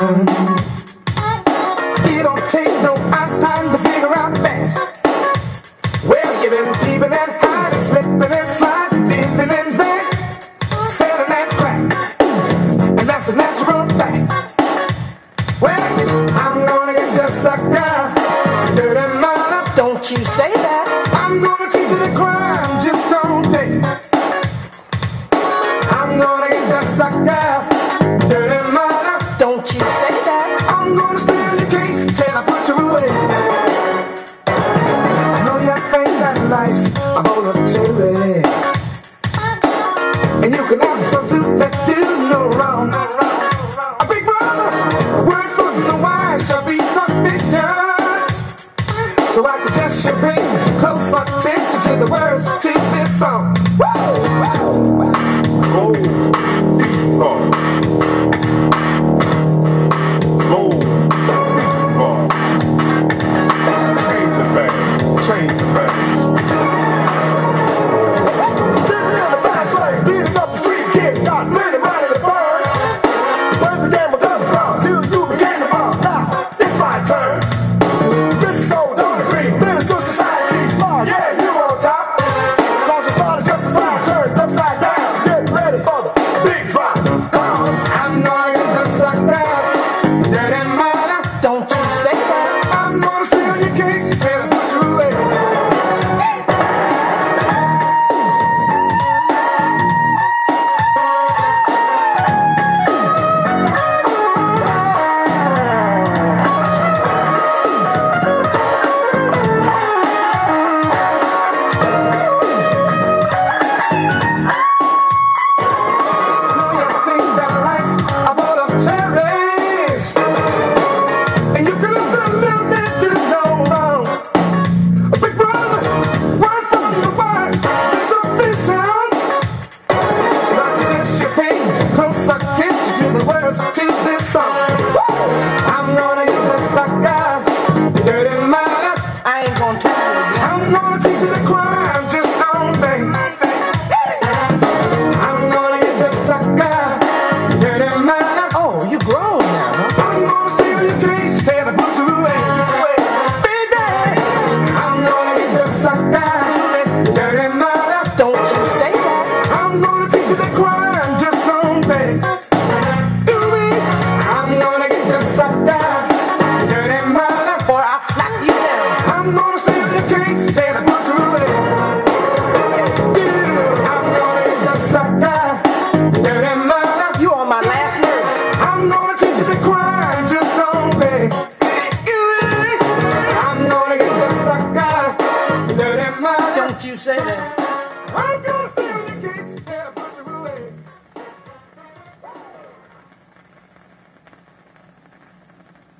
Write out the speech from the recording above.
It don't take no to figure out that. Well, you've been and hiding, slipping and sliding, living that, selling that. And that's a natural fact. Well, I'm gonna get sucked up, dirty. Don't you say that. I'm gonna teach you the crime, just don't. I'm gonna get sucked up. So I suggest you bring close attention to the words to this song. Woo! Woo! Woo! Say that.